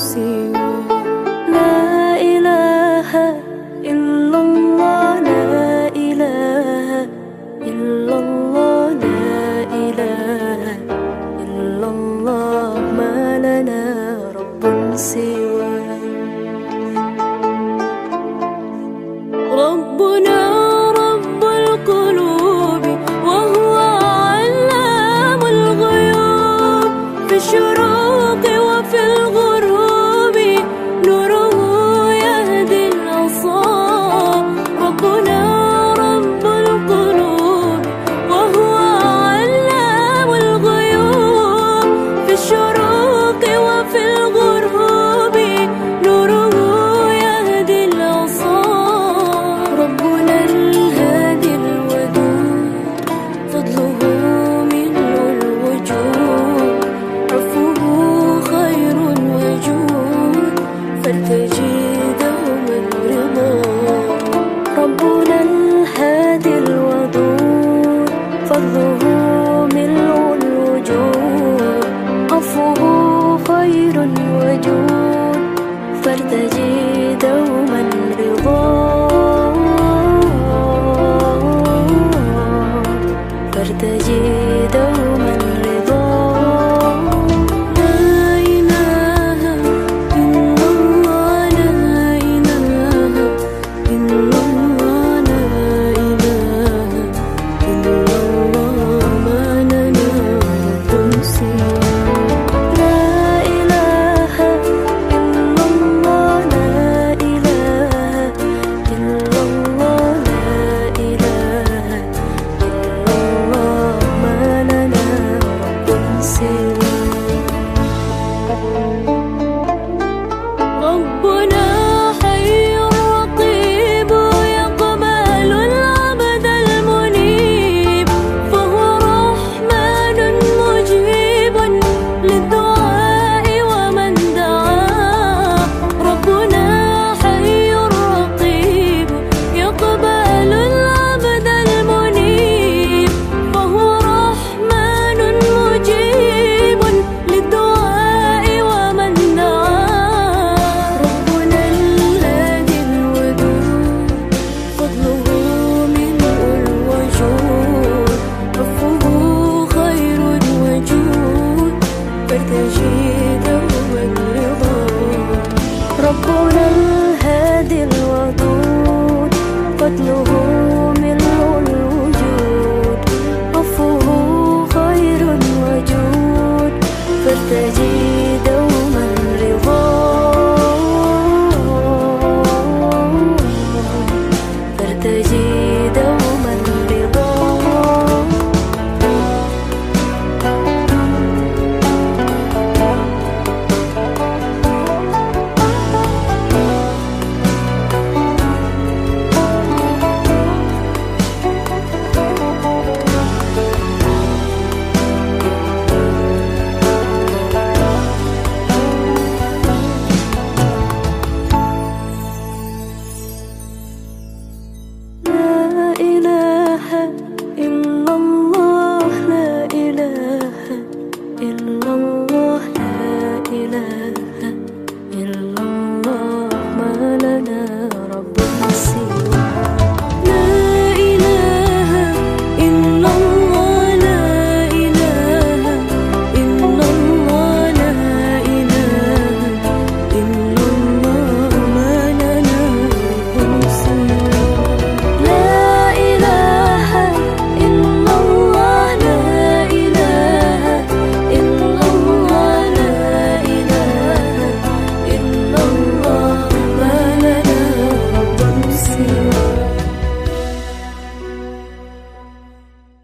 سواه لا إله إلا الله لا إله إلا الله لا إله إلا الله. رب ربنا ربنا الهادي الودود قتله